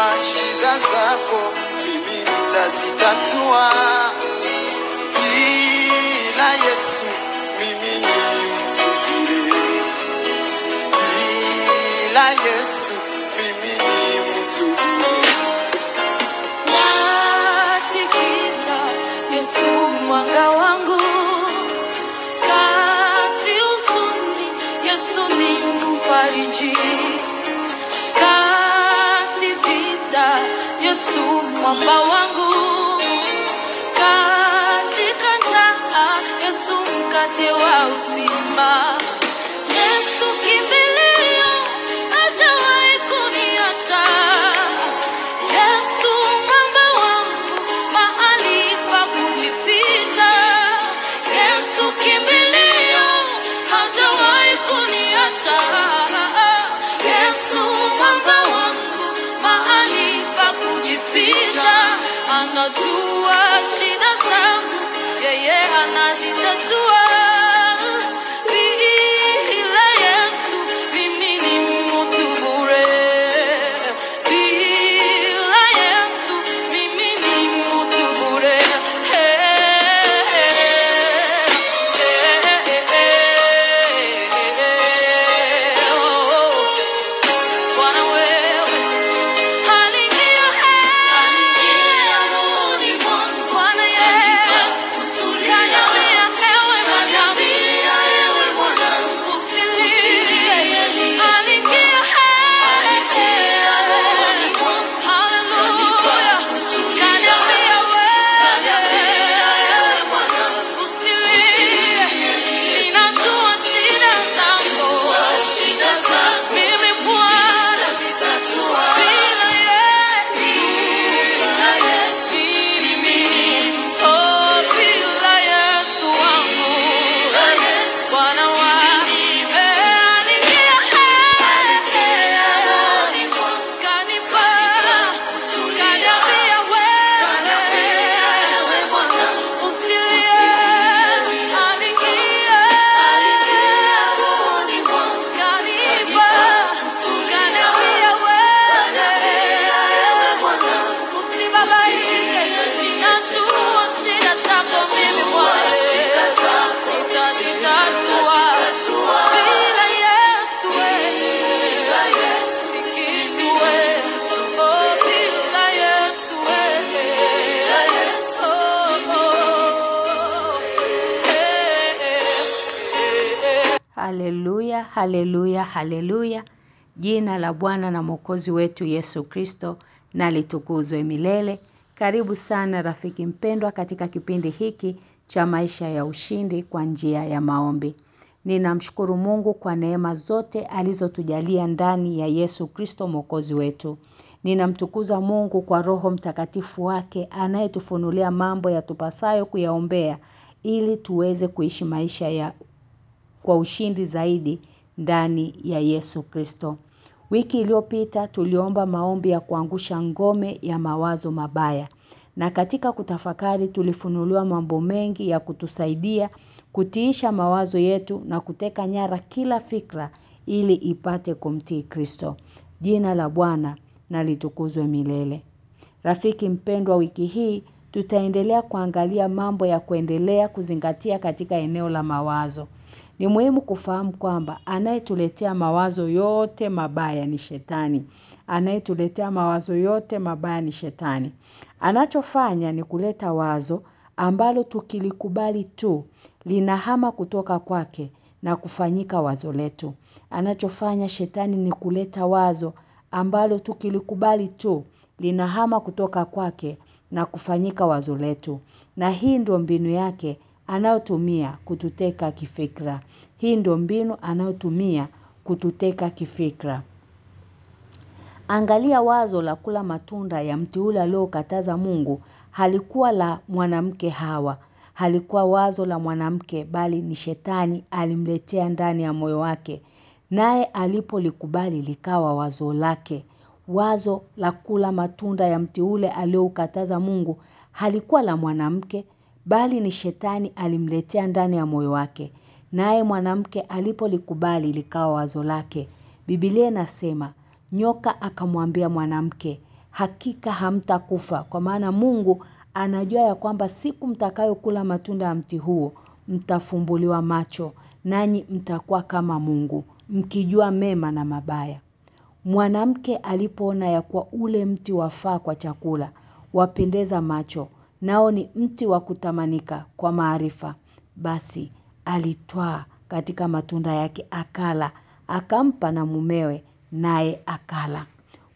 shida zako mimi nitazitatua. Bila Yesu mimi ni mtu bure. Bila Yesu mimi ni Yesu mwanga wangu kati Yesu ni Yesu Haleluya, haleluya. Jina la Bwana na Mwokozi wetu Yesu Kristo na litukuzwe milele. Karibu sana rafiki mpendwa katika kipindi hiki cha maisha ya ushindi kwa njia ya maombi. Ninamshukuru Mungu kwa neema zote alizotujalia ndani ya Yesu Kristo Mwokozi wetu. Ninamtukuza Mungu kwa roho mtakatifu wake anayetufunulia mambo ya tupasayo kuyaombea ili tuweze kuishi maisha ya kwa ushindi zaidi ndani ya Yesu Kristo. Wiki iliyopita tuliomba maombi ya kuangusha ngome ya mawazo mabaya. Na katika kutafakari tulifunuliwa mambo mengi ya kutusaidia kutiisha mawazo yetu na kuteka nyara kila fikra ili ipate kumtii Kristo. Jina la Bwana na litukuzwe milele. Rafiki mpendwa wiki hii tutaendelea kuangalia mambo ya kuendelea kuzingatia katika eneo la mawazo. Ni muhimu kufahamu kwamba anayetuletea mawazo yote mabaya ni shetani. Anayetuletea mawazo yote mabaya ni shetani. Anachofanya ni kuleta wazo ambalo tukilikubali tu linahama kutoka kwake na kufanyika wazo letu. Anachofanya shetani ni kuleta wazo ambalo tukilikubali tu linahama kutoka kwake na kufanyika wazo letu. Na hii ndio mbinu yake anayotumia kututeka kifikra. Hii ndio mbinu anayotumia kututeka kifikra. Angalia wazo la kula matunda ya mti ule aliokataza Mungu halikuwa la mwanamke Hawa. Halikuwa wazo la mwanamke bali ni shetani alimletea ndani ya moyo wake. Naye alipolikubali likawa wazo lake. Wazo la kula matunda ya mti ule aliokataza Mungu halikuwa la mwanamke bali ni shetani alimletea ndani ya moyo wake. Naye mwanamke alipolikubali likawa wazo lake. Biblia inasema nyoka akamwambia mwanamke, hakika hamtakufa kwa maana Mungu anajua ya kwamba siku mtakayokula matunda ya mti huo mtafumbuliwa macho nanyi mtakuwa kama Mungu mkijua mema na mabaya Mwanamke alipoona ya kuwa ule mti wafaa kwa chakula, wapendeza macho, nao ni mti wa kutamanika kwa maarifa. Basi alitwaa katika matunda yake akala, akampa na mumewe naye akala.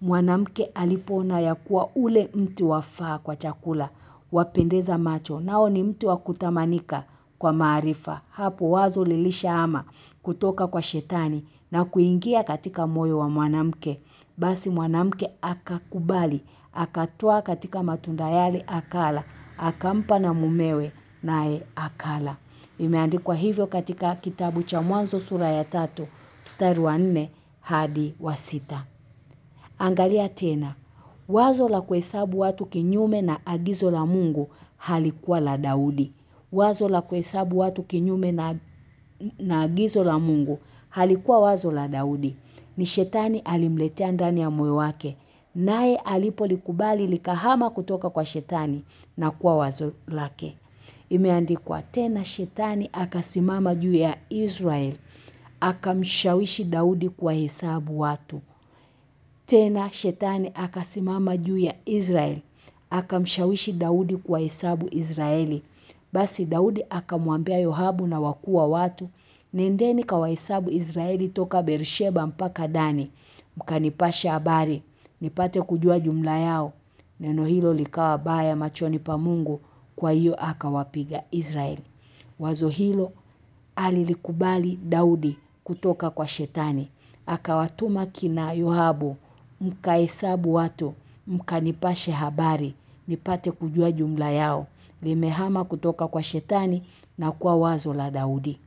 Mwanamke alipoona ya kuwa ule mti wafaa kwa chakula, wapendeza macho, nao ni mti wa kutamanika kwa maarifa. Hapo wazo lilishaama kutoka kwa shetani na kuingia katika moyo wa mwanamke. Basi mwanamke akakubali, akatoa katika matunda yale akala, akampa na mumewe naye akala. Imeandikwa hivyo katika kitabu cha Mwanzo sura ya tatu mstari wa nne hadi wa sita. Angalia tena. Wazo la kuhesabu watu kinyume na agizo la Mungu halikuwa la Daudi. Wazo la kuhesabu watu kinyume na na agizo la Mungu halikuwa wazo la Daudi. Ni shetani alimletea ndani ya moyo wake. Naye alipolikubali likahama kutoka kwa shetani na kuwa wazo lake. Imeandikwa tena shetani akasimama juu ya Israel akamshawishi Daudi kuwahesabu watu. Tena shetani akasimama juu ya Israel akamshawishi Daudi kuwahesabu Israeli. Basi Daudi akamwambia Yohabu na wakuu wa watu, "Nendeni kawahesabu Israeli toka Bersheba mpaka Dani, mkanipasha habari, nipate kujua jumla yao." Neno hilo likawa baya machoni pa Mungu, kwa hiyo akawapiga Israeli. Wazo hilo alilikubali Daudi kutoka kwa shetani. Akawatuma kina Yoabu, mkahesabu watu, mkanipashe habari, nipate kujua jumla yao. Limehama kutoka kwa shetani na kwa wazo la Daudi.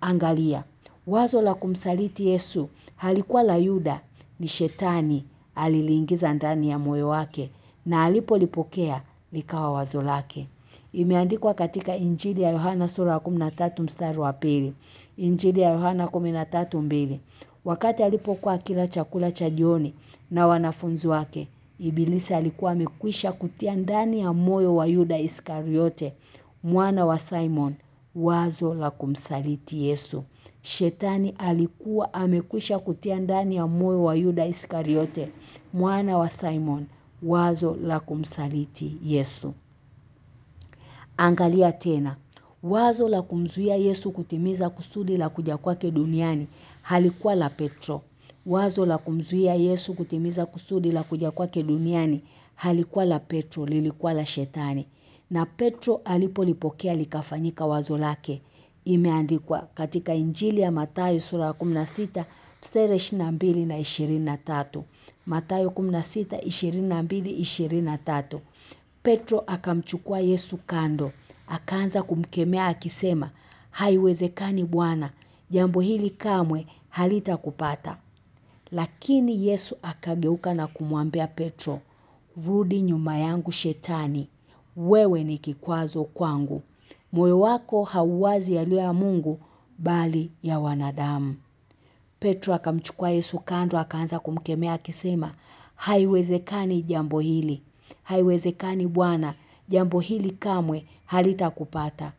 Angalia, wazo la kumsaliti Yesu halikuwa la Yuda, ni shetani aliliingiza ndani ya moyo wake na alipolipokea likawa wazo lake. Imeandikwa katika Injili ya Yohana sura ya 13 mstari wa pili. Injili ya Yohana 13:2. Wakati alipokuwa kila chakula cha jioni na wanafunzi wake, Ibilisi alikuwa amekwisha kutia ndani ya moyo wa Yuda Iskariote, mwana wa Simon, wazo la kumsaliti Yesu. Shetani alikuwa amekwisha kutia ndani ya moyo wa Yuda Iskariote, mwana wa Simon, wazo la kumsaliti Yesu. Angalia tena. Wazo la kumzuia Yesu kutimiza kusudi la kuja kwake duniani halikuwa la Petro. Wazo la kumzuia Yesu kutimiza kusudi la kuja kwake duniani halikuwa la Petro, lilikuwa la shetani. Na Petro alipolipokea likafanyika wazo lake. Imeandikwa katika Injili ya Mathayo sura ya 16 mstari 22 na 23. Mathayo 16 22 23. Petro akamchukua Yesu kando, akaanza kumkemea akisema, "Haiwezekani Bwana, jambo hili kamwe halitakupata." Lakini Yesu akageuka na kumwambia Petro, "Rudi nyuma yangu shetani, wewe ni kikwazo kwangu. Moyo wako hauwazi yaliyo ya Mungu bali ya wanadamu." Petro akamchukua Yesu kando akaanza kumkemea akisema, "Haiwezekani jambo hili. Haiwezekani Bwana, jambo hili kamwe halitakupata."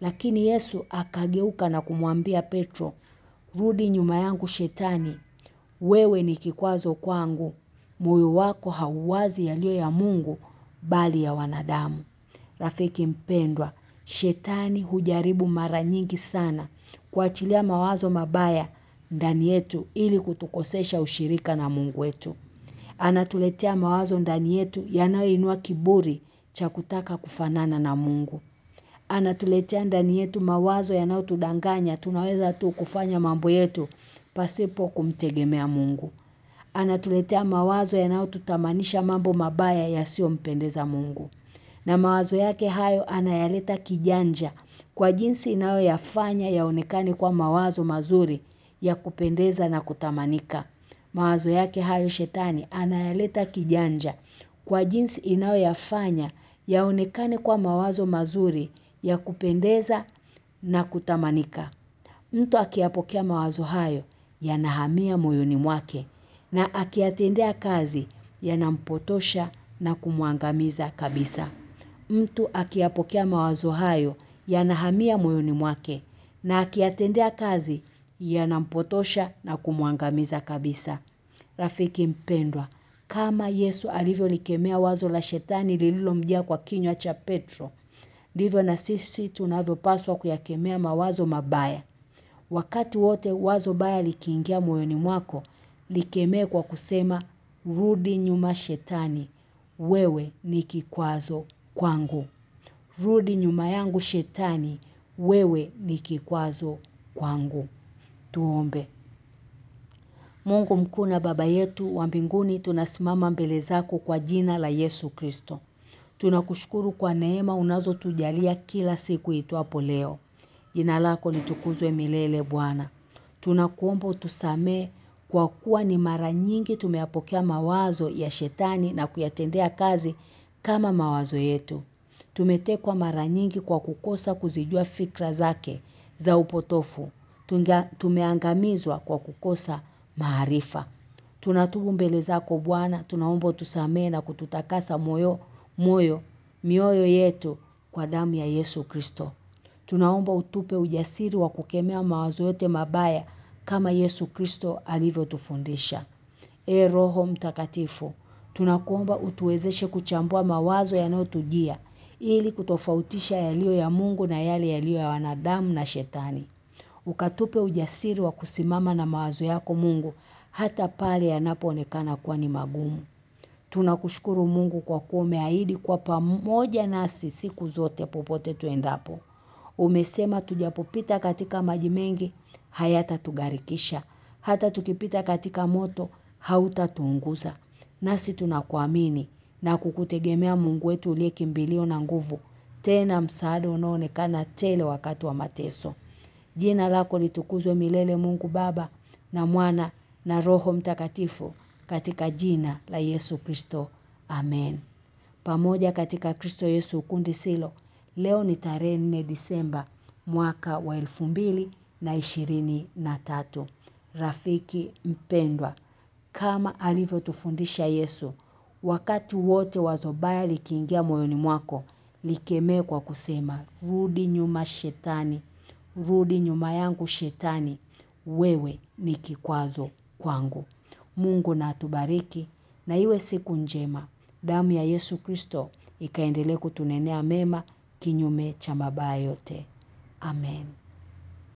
Lakini Yesu akageuka na kumwambia Petro, "Rudi nyuma yangu shetani, wewe ni kikwazo kwangu. Moyo wako hauwazi yaliyo ya Mungu bali ya wanadamu." Rafiki mpendwa, shetani hujaribu mara nyingi sana kuachilia mawazo mabaya ndani yetu ili kutukosesha ushirika na Mungu wetu. Anatuletea mawazo ndani yetu yanayoinua kiburi cha kutaka kufanana na Mungu. Anatuletea ndani yetu mawazo yanayotudanganya tunaweza tu kufanya mambo yetu pasipo kumtegemea Mungu. Anatuletea mawazo yanayotutamanisha mambo mabaya yasiyompendeza Mungu. Na mawazo yake hayo anayaleta kijanja kwa jinsi inayoyafanya yaonekane kwa mawazo mazuri ya kupendeza na kutamanika. Mawazo yake hayo shetani anayaleta kijanja kwa jinsi inayoyafanya yaonekane kwa mawazo mazuri ya kupendeza na kutamanika. Mtu akiyapokea mawazo hayo yanahamia moyoni mwake na akiyatendea kazi yanampotosha na kumwangamiza kabisa. Mtu akiyapokea mawazo hayo yanahamia moyoni mwake na akiyatendea kazi yanampotosha na kumwangamiza kabisa. Rafiki mpendwa, kama Yesu alivyolikemea wazo la shetani lililomjia kwa kinywa cha Petro, ndivyo na sisi tunavyopaswa kuyakemea mawazo mabaya. Wakati wote wazo baya likiingia moyoni mwako, likemee kwa kusema rudi nyuma shetani, wewe ni kikwazo kwangu. Rudi nyuma yangu shetani, wewe ni kikwazo kwangu. Tuombe. Mungu mkuu na baba yetu wa mbinguni tunasimama mbele zako kwa jina la Yesu Kristo. Tunakushukuru kwa neema unazotujalia kila siku itwapo leo. Jina lako litukuzwe milele Bwana. Tunakuomba utusamee kwa kuwa ni mara nyingi tumeyapokea mawazo ya shetani na kuyatendea kazi kama mawazo yetu. Tumetekwa mara nyingi kwa kukosa kuzijua fikra zake za upotofu. Tunga, tumeangamizwa kwa kukosa maarifa. Tunatubu mbele zako Bwana, tunaomba utusamee na kututakasa moyo moyo mioyo yetu kwa damu ya Yesu Kristo. Tunaomba utupe ujasiri wa kukemea mawazo yote mabaya kama Yesu Kristo alivyotufundisha. E Roho Mtakatifu, tunakuomba utuwezeshe kuchambua mawazo yanayotujia ili kutofautisha yaliyo ya Mungu na yale yaliyo ya wanadamu na shetani. Ukatupe ujasiri wa kusimama na mawazo yako Mungu hata pale yanapoonekana kuwa ni magumu. Tunakushukuru Mungu kwa kuwa umeahidi kwa pamoja nasi siku zote popote tuendapo. Umesema tujapopita katika maji mengi hayatatugarikisha. Hata tukipita katika moto hautatuunguza. Nasi tunakuamini na kukutegemea Mungu wetu uliye kimbilio na nguvu. Tena msaada unaoonekana tele wakati wa mateso. Jina lako litukuzwe milele Mungu Baba na Mwana na Roho Mtakatifu katika jina la Yesu Kristo. Amen. Pamoja katika Kristo Yesu ukundi silo. Leo ni tarehe 4 Disemba mwaka wa na ishirini na tatu. Rafiki mpendwa kama alivyotufundisha Yesu wakati wote wazo baya likiingia moyoni mwako likemee kwa kusema rudi nyuma shetani. Rudi nyuma yangu shetani. Wewe ni kikwazo kwangu. Mungu na atubariki na iwe siku njema. Damu ya Yesu Kristo ikaendelee kutunenea mema kinyume cha mabaya yote. Amen